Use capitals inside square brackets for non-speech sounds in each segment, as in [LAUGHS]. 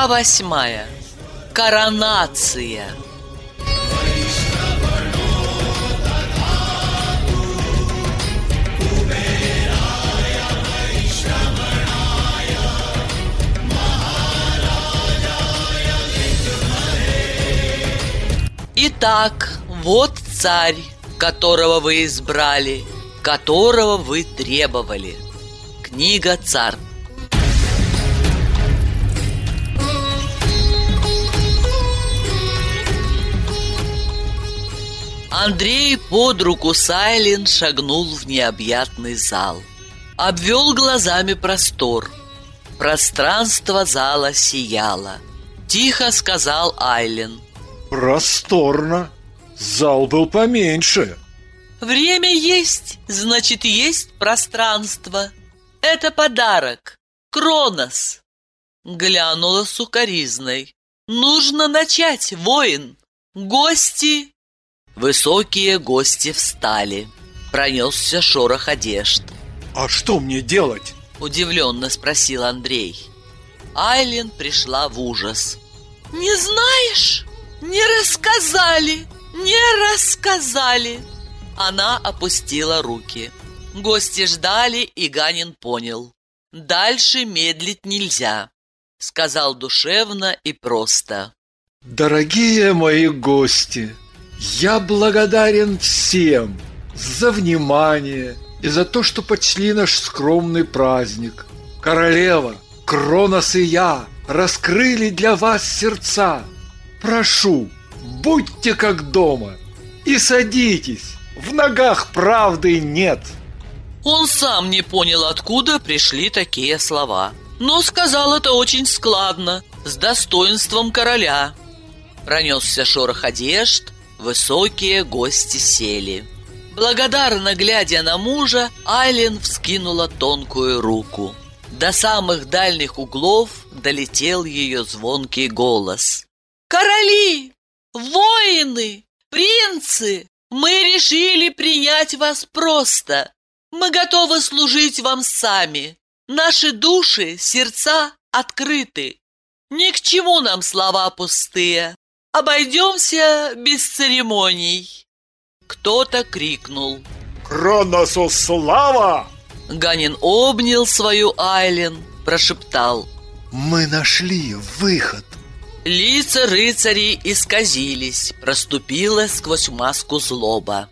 Глава восьмая. Коронация. Итак, вот царь, которого вы избрали, которого вы требовали. Книга царь. Андрей под руку Сайлин шагнул в необъятный зал. Обвел глазами простор. Пространство зала сияло. Тихо сказал Айлен. Просторно. Зал был поменьше. Время есть, значит, есть пространство. Это подарок. Кронос. Глянула сукоризной. Нужно начать, воин. Гости Высокие гости встали. Пронесся шорох одежд. А что мне делать? Удивленно спросил Андрей. Айлин пришла в ужас. Не знаешь? Не рассказали! Не рассказали! Она опустила руки. Гости ждали, и Ганин понял. Дальше медлить нельзя, сказал душевно и просто. Дорогие мои гости, я благодарен всем за внимание и за то, что почли наш скромный праздник. Королева, Кронос и я раскрыли для вас сердца. Прошу, будьте как дома и садитесь, в ногах правды нет. Он сам не понял, откуда пришли такие слова, но сказал это очень складно, с достоинством короля. Пронесся шорох одежд, Высокие гости сели. Благодарно глядя на мужа, Айлен вскинула тонкую руку. До самых дальних углов долетел ее звонкий голос. «Короли! Воины! Принцы! Мы решили принять вас просто! Мы готовы служить вам сами! Наши души, сердца открыты! Ни к чему нам слова пустые! Обойдемся без церемоний. Кто-то крикнул. Кроносу слава! Ганин обнял свою Айлен, прошептал. Мы нашли выход. Лица рыцарей исказились, проступила сквозь маску злоба.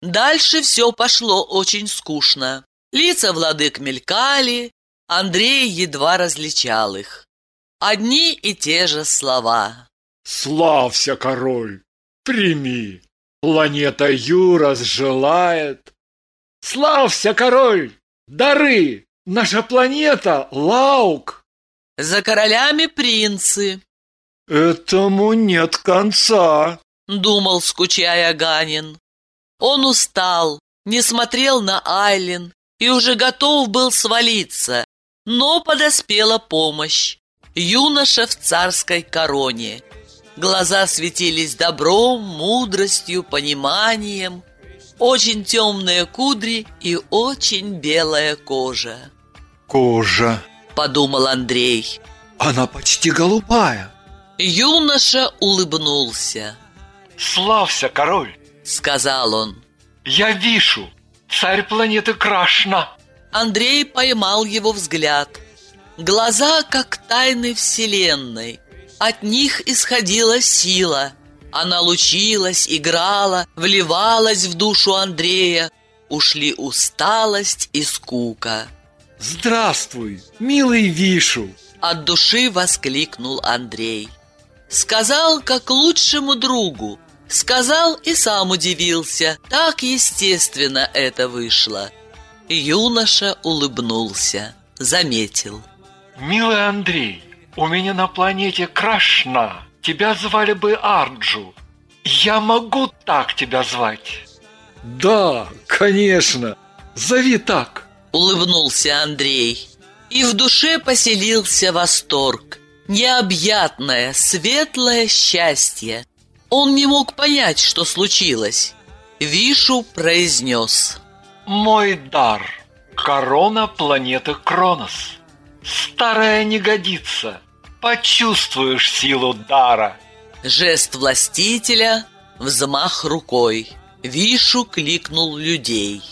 Дальше все пошло очень скучно. Лица владык мелькали, Андрей едва различал их. Одни и те же слова. Славься, король, прими. Планета Юра желает. Славься, король, дары. Наша планета Лаук. За королями принцы. Этому нет конца, думал, скучая Ганин. Он устал, не смотрел на Айлен и уже готов был свалиться, но подоспела помощь. Юноша в царской короне — Глаза светились добром, мудростью, пониманием. Очень темные кудри и очень белая кожа. «Кожа», — подумал Андрей. «Она почти голубая». Юноша улыбнулся. «Славься, король!» — сказал он. «Я вишу, царь планеты Крашна!» Андрей поймал его взгляд. Глаза, как тайны вселенной — от них исходила сила. Она лучилась, играла, вливалась в душу Андрея. Ушли усталость и скука. «Здравствуй, милый Вишу!» От души воскликнул Андрей. Сказал, как лучшему другу. Сказал и сам удивился. Так естественно это вышло. Юноша улыбнулся, заметил. «Милый Андрей, у меня на планете Крашна. Тебя звали бы Арджу. Я могу так тебя звать?» «Да, конечно. Зови так!» Улыбнулся Андрей. И в душе поселился восторг. Необъятное, светлое счастье. Он не мог понять, что случилось. Вишу произнес. «Мой дар. Корона планеты Кронос. Старая не годится. почувствуешь силу дара. Жест властителя, взмах рукой. Вишу кликнул людей.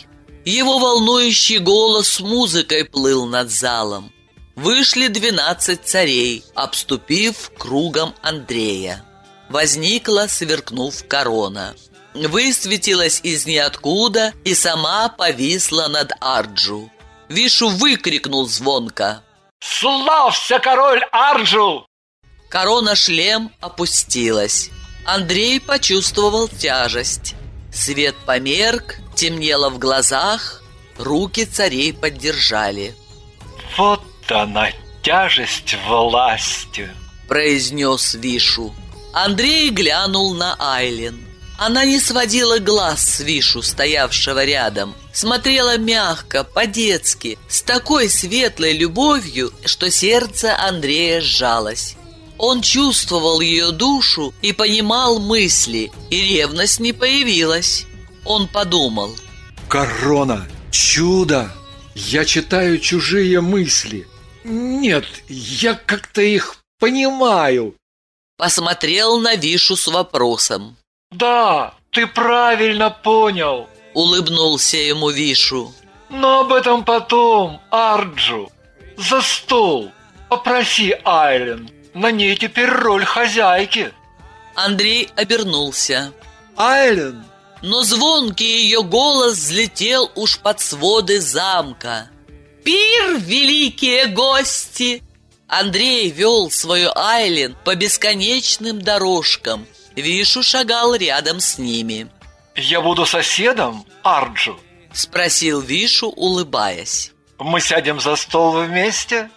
Его волнующий голос музыкой плыл над залом. Вышли двенадцать царей, обступив кругом Андрея. Возникла, сверкнув корона. Высветилась из ниоткуда и сама повисла над Арджу. Вишу выкрикнул звонко. «Славься, король Арджу!» Корона-шлем опустилась. Андрей почувствовал тяжесть. Свет померк, темнело в глазах, руки царей поддержали. «Вот она, тяжесть власти!» произнес Вишу. Андрей глянул на Айлен. Она не сводила глаз с Вишу, стоявшего рядом. Смотрела мягко, по-детски, с такой светлой любовью, что сердце Андрея сжалось. Он чувствовал ее душу и понимал мысли, и ревность не появилась. Он подумал. Корона, чудо! Я читаю чужие мысли. Нет, я как-то их понимаю. Посмотрел на Вишу с вопросом. «Да, ты правильно понял!» Улыбнулся ему Вишу. «Но об этом потом, Арджу. За стол. Попроси Айлен. На ней теперь роль хозяйки». Андрей обернулся. Айлен, Но звонкий ее голос взлетел уж под своды замка. «Пир, великие гости!» Андрей вел свою Айлен по бесконечным дорожкам. Вишу шагал рядом с ними. «Я буду соседом, Арджу. Спросил Вишу, улыбаясь. Мы сядем за стол вместе?»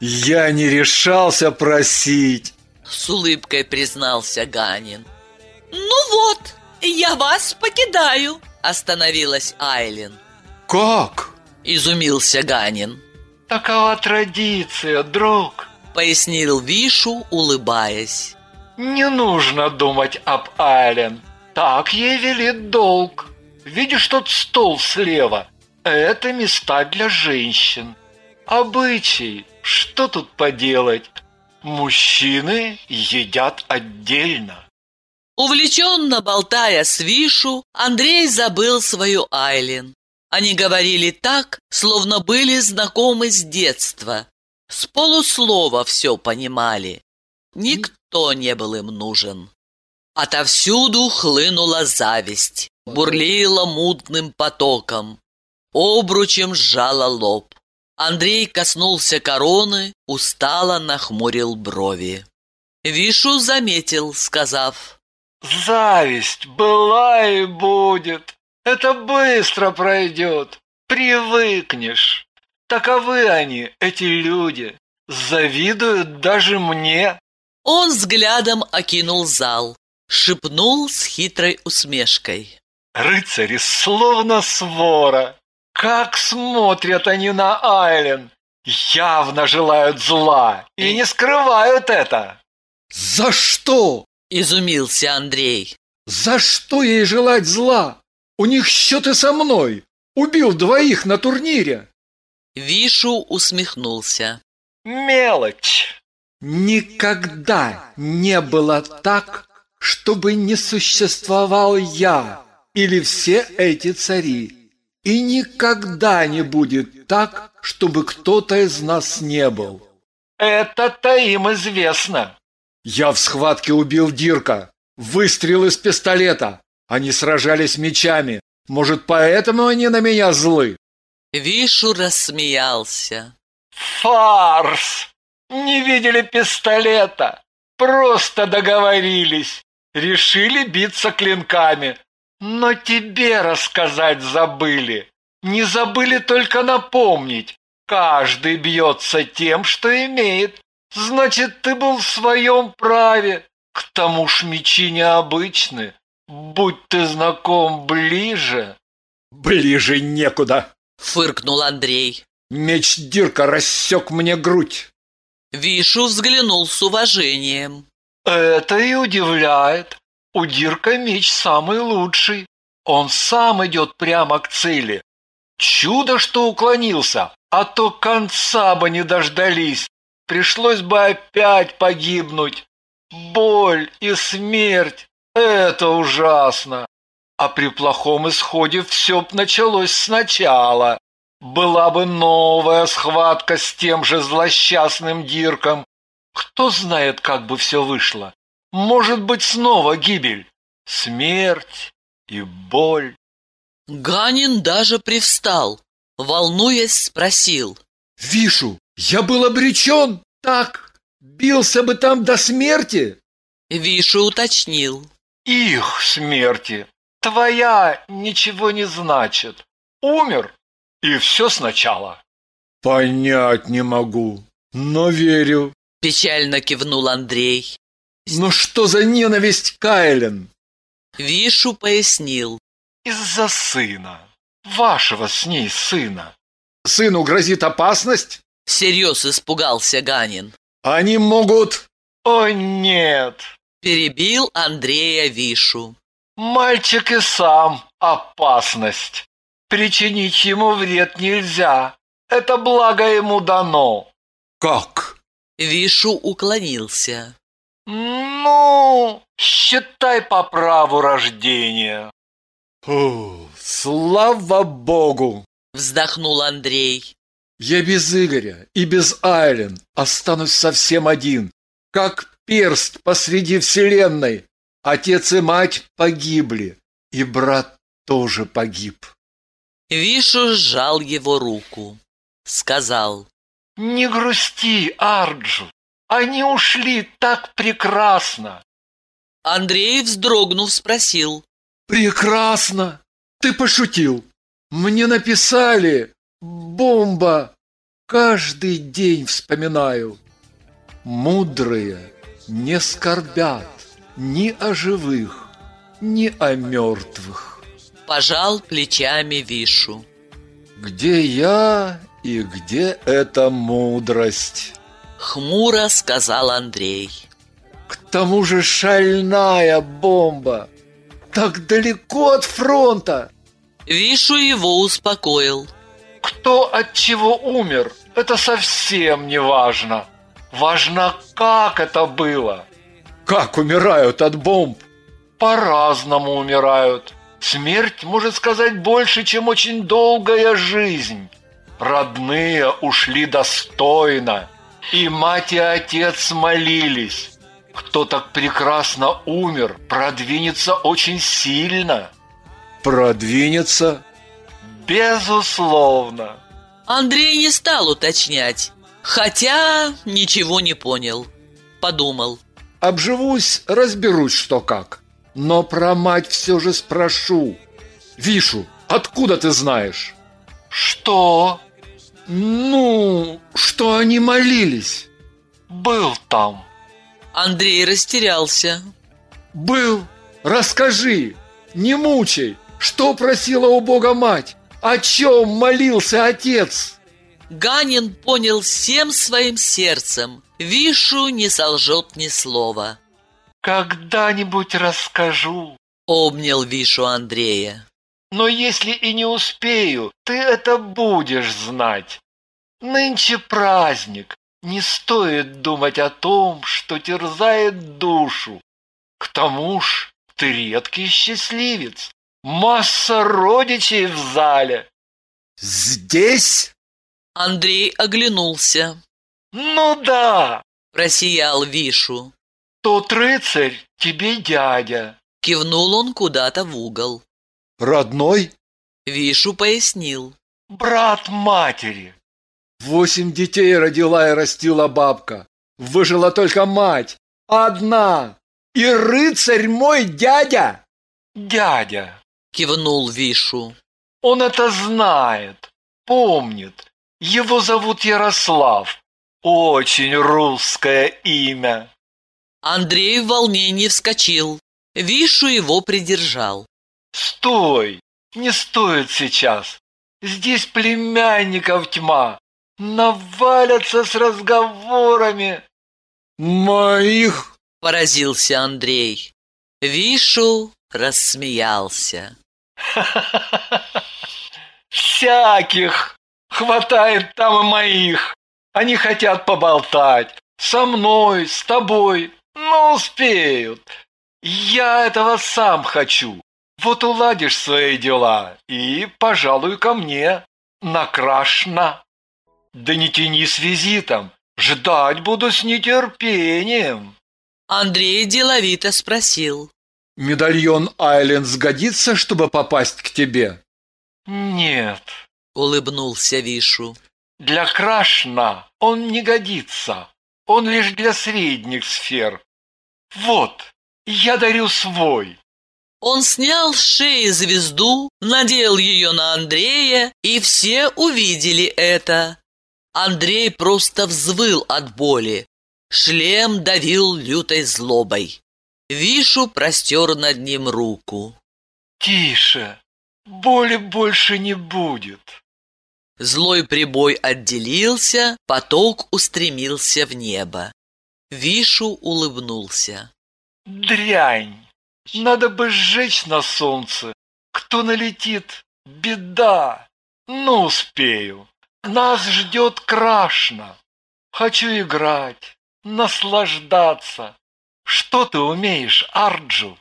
я не решался просить. С улыбкой признался Ганин. «Ну вот, я вас покидаю!» Остановилась Айлин. Как? Изумился Ганин. «Такова традиция, друг. Пояснил Вишу, улыбаясь. Не нужно думать об Айлен. Так ей велит долг. Видишь тот стол слева? Это места для женщин. Обычай. Что тут поделать? Мужчины едят отдельно. Увлеченно болтая с Вишу, Андрей забыл свою Айлин. Они говорили так, словно были знакомы с детства. С полуслова все понимали. Никто не был им нужен. Отовсюду хлынула зависть, бурлила мутным потоком. Обручем сжала лоб. Андрей коснулся короны, устало нахмурил брови. Вишу заметил, сказав, Зависть была и будет. Это быстро пройдет. Привыкнешь. Таковы они, эти люди. Завидуют даже мне. Он взглядом окинул зал, шепнул с хитрой усмешкой. Рыцари словно свора. Как смотрят они на Айлен. Явно желают зла и не скрывают это. За что? Изумился Андрей. За что ей желать зла? У них счеты со мной. Убил двоих на турнире. Вишу усмехнулся. Мелочь. Никогда не было так, чтобы не существовал я или все эти цари. И никогда не будет так, чтобы кто-то из нас не был. Это-то им известно. Я в схватке убил Дирка. Выстрел из пистолета. Они сражались мечами. Может, поэтому они на меня злы? Вишу рассмеялся. Фарс! Не видели пистолета. Просто договорились. Решили биться клинками. Но тебе рассказать забыли. Не забыли только напомнить. Каждый бьется тем, что имеет. Значит, ты был в своем праве. К тому ж мечи необычны. Будь ты знаком ближе. Ближе некуда. Фыркнул Андрей. Меч Дирка рассек мне грудь. Вишу взглянул с уважением. Это и удивляет. У Дирка меч самый лучший. Он сам идет прямо к цели. Чудо, что уклонился, а то конца бы не дождались. пришлось бы опять погибнуть. Боль и смерть — это ужасно. А при плохом исходе все б началось сначала. Была бы новая схватка с тем же злосчастным Дирком. Кто знает, как бы все вышло. Может быть, снова гибель, смерть и боль. Ганин даже привстал, волнуясь, спросил. «Вишу, я был обречен так, бился бы там до смерти?» Вишу уточнил. Их смерти. Твоя ничего не значит. Умер, и все сначала. «Понять не могу, но верю». Печально кивнул Андрей. «Но что за ненависть, Кайлен?» Вишу пояснил. Из-за сына. Вашего с ней сына. Сыну грозит опасность? Всерьез испугался Ганин. Они могут... О, нет. Перебил Андрея Вишу. Мальчик и сам опасность. Причинить ему вред нельзя. Это благо ему дано. Как? Вишу уклонился. Ну, считай по праву рождения. О, слава богу! Вздохнул Андрей. Я без Игоря и без Айлен останусь совсем один, как перст посреди вселенной. Отец и мать погибли, и брат тоже погиб. Вишу сжал его руку. Сказал. Не грусти, Арджу. Они ушли так прекрасно. Андрей, вздрогнув, спросил. Прекрасно! Ты пошутил. Мне написали «Бомба». Каждый день вспоминаю. Мудрые не скорбят ни о живых, ни о мертвых. Пожал плечами Вишу. Где я и где эта мудрость? Хмуро сказал Андрей. К тому же шальная бомба. Так далеко от фронта. Вишу его успокоил. Кто от чего умер, это совсем не важно. Важно, как это было. Как умирают от бомб? По-разному умирают. Смерть может сказать больше, чем очень долгая жизнь. Родные ушли достойно, и мать и отец молились. Кто так прекрасно умер, продвинется очень сильно. Продвинется? Безусловно. Андрей не стал уточнять, хотя ничего не понял. Подумал. Обживусь, разберусь, что как. Но про мать все же спрошу. Вишу, откуда ты знаешь? Что? Ну, что они молились. Был там. Андрей растерялся. Был. Расскажи. Не мучай. Что просила у Бога мать? О чем молился отец? Ганин понял всем своим сердцем. Вишу не солжет ни слова. Когда-нибудь расскажу. Обнял Вишу Андрея. Но если и не успею, ты это будешь знать. Нынче праздник. Не стоит думать о том, что терзает душу. К тому ж ты редкий счастливец. Масса родичей в зале. Здесь? Андрей оглянулся. Ну да, Просиял Вишу. Тот рыцарь тебе дядя. Кивнул он куда-то в угол. Родной? Вишу пояснил. Брат матери. Восемь детей родила и растила бабка. Выжила только мать. Одна. И рыцарь мой дядя. Дядя. Кивнул Вишу. Он это знает, помнит. Его зовут Ярослав. Очень русское имя. Андрей в волнении вскочил. Вишу его придержал. Стой, не стоит сейчас. Здесь племянников тьма. Навалятся с разговорами. Моих. Поразился Андрей. Вишу рассмеялся. [LAUGHS] Всяких. Хватает там и моих. Они хотят поболтать. Со мной, с тобой. Но успеют. Я этого сам хочу. Вот уладишь свои дела и, пожалуй, ко мне. Накрашно. Да не тяни с визитом. Ждать буду с нетерпением. Андрей деловито спросил. Медальон Айленд сгодится, чтобы попасть к тебе? Нет. Улыбнулся Вишу. Для Крашна он не годится. Он лишь для средних сфер. Вот, я дарю свой. Он снял с шеи звезду, надел ее на Андрея, и все увидели это. Андрей просто взвыл от боли. Шлем давил лютой злобой. Вишу простер над ним руку. «Тише, боли больше не будет». Злой прибой отделился, поток устремился в небо. Вишу улыбнулся. «Дрянь! Надо бы сжечь на солнце. Кто налетит? Беда! Ну, успею. Нас ждет крашно. Хочу играть, наслаждаться. Что ты умеешь, Арджу?»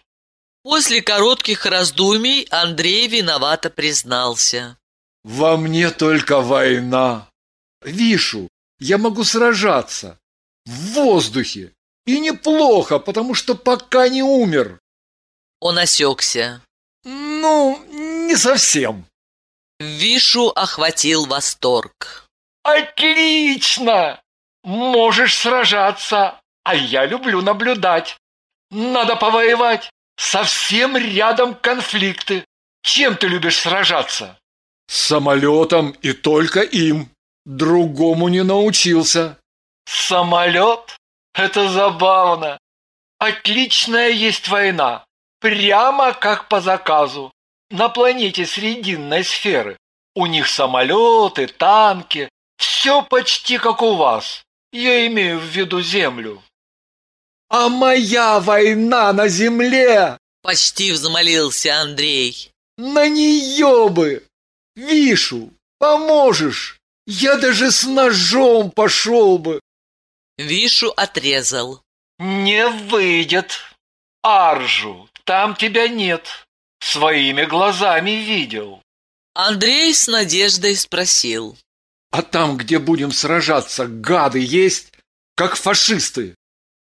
После коротких раздумий Андрей виновато признался. Во мне только война. Вишу, я могу сражаться. В воздухе. И неплохо, потому что пока не умер. Он осекся. Ну, не совсем. Вишу охватил восторг. Отлично! Можешь сражаться, а я люблю наблюдать. Надо повоевать. Совсем рядом конфликты. Чем ты любишь сражаться? Самолетом и только им. Другому не научился. Самолет? Это забавно. Отличная есть война. Прямо как по заказу. На планете Срединной сферы. У них самолеты, танки. Все почти как у вас. Я имею в виду Землю. А моя война на Земле! Почти взмолился Андрей. На нее бы! Вишу, поможешь? Я даже с ножом пошел бы. Вишу отрезал. Не выйдет. Аржу, там тебя нет. Своими глазами видел. Андрей с надеждой спросил. А там, где будем сражаться, гады есть, как фашисты.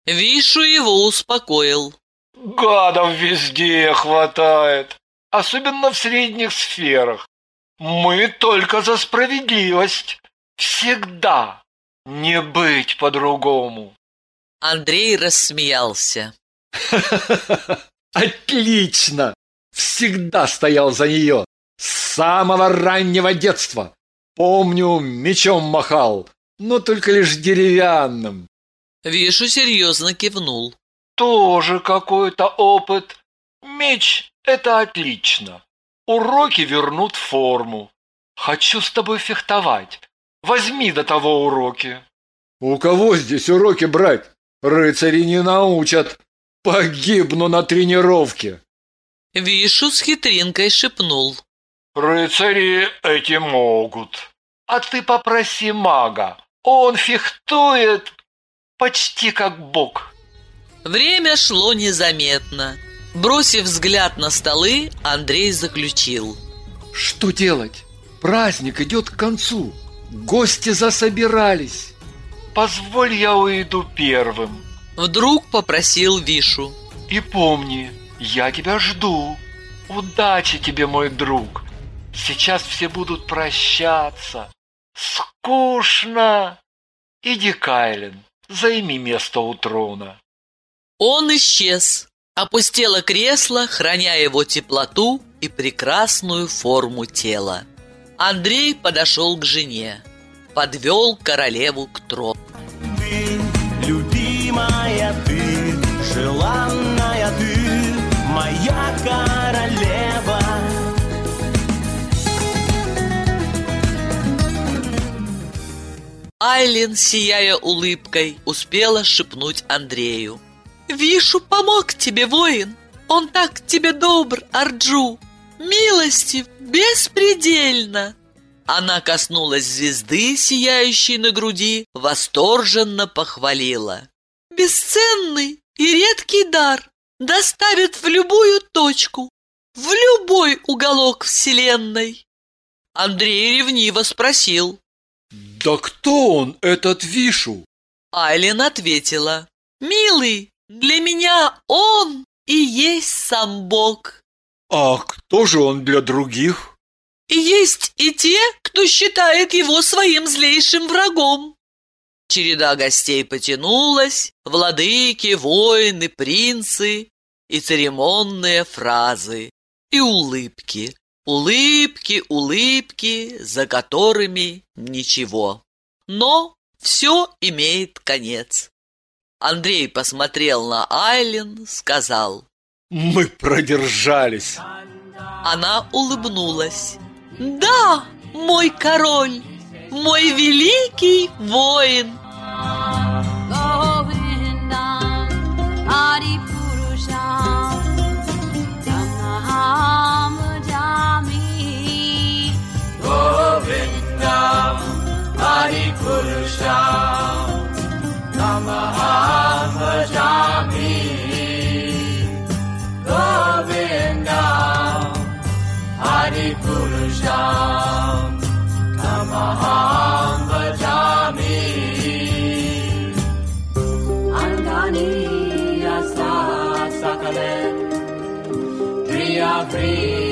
Вишу его успокоил. Гадов везде хватает, особенно в средних сферах. Мы только за справедливость. Всегда. Не быть по-другому. Андрей рассмеялся. [LAUGHS] Отлично! Всегда стоял за нее. С самого раннего детства. Помню, мечом махал, но только лишь деревянным. Вишу серьезно кивнул. Тоже какой-то опыт. Меч — это отлично. Уроки вернут форму. Хочу с тобой фехтовать. Возьми до того уроки. У кого здесь уроки брать? Рыцари не научат. Погибну на тренировке. Вишу с хитринкой шепнул. Рыцари эти могут. А ты попроси мага. Он фехтует почти как бог. Время шло незаметно. Бросив взгляд на столы, Андрей заключил. Что делать? Праздник идет к концу. Гости засобирались. Позволь я уйду первым. Вдруг попросил Вишу. И помни, я тебя жду. Удачи тебе, мой друг. Сейчас все будут прощаться. Скучно. Иди, Кайлен, займи место у трона. Он исчез. Опустело кресло, храня его теплоту и прекрасную форму тела. Андрей подошел к жене, подвел королеву к трону. Ты, любимая ты, желанная ты, моя королева. Айлин, сияя улыбкой, успела шепнуть Андрею. «Вишу помог тебе, воин! Он так тебе добр, Арджу! Милостив беспредельно!» Она коснулась звезды, сияющей на груди, восторженно похвалила. «Бесценный и редкий дар доставит в любую точку, в любой уголок Вселенной!» Андрей ревниво спросил. «Да кто он, этот Вишу?» Айлин ответила. «Милый, для меня он и есть сам Бог». «А кто же он для других?» Есть и те, кто считает его своим злейшим врагом. Череда гостей потянулась, владыки, воины, принцы и церемонные фразы, и улыбки, улыбки, улыбки, за которыми ничего. Но все имеет конец. Андрей посмотрел на Айлен, сказал. Мы продержались. Она улыбнулась. Да, мой король, мой великий воин. free.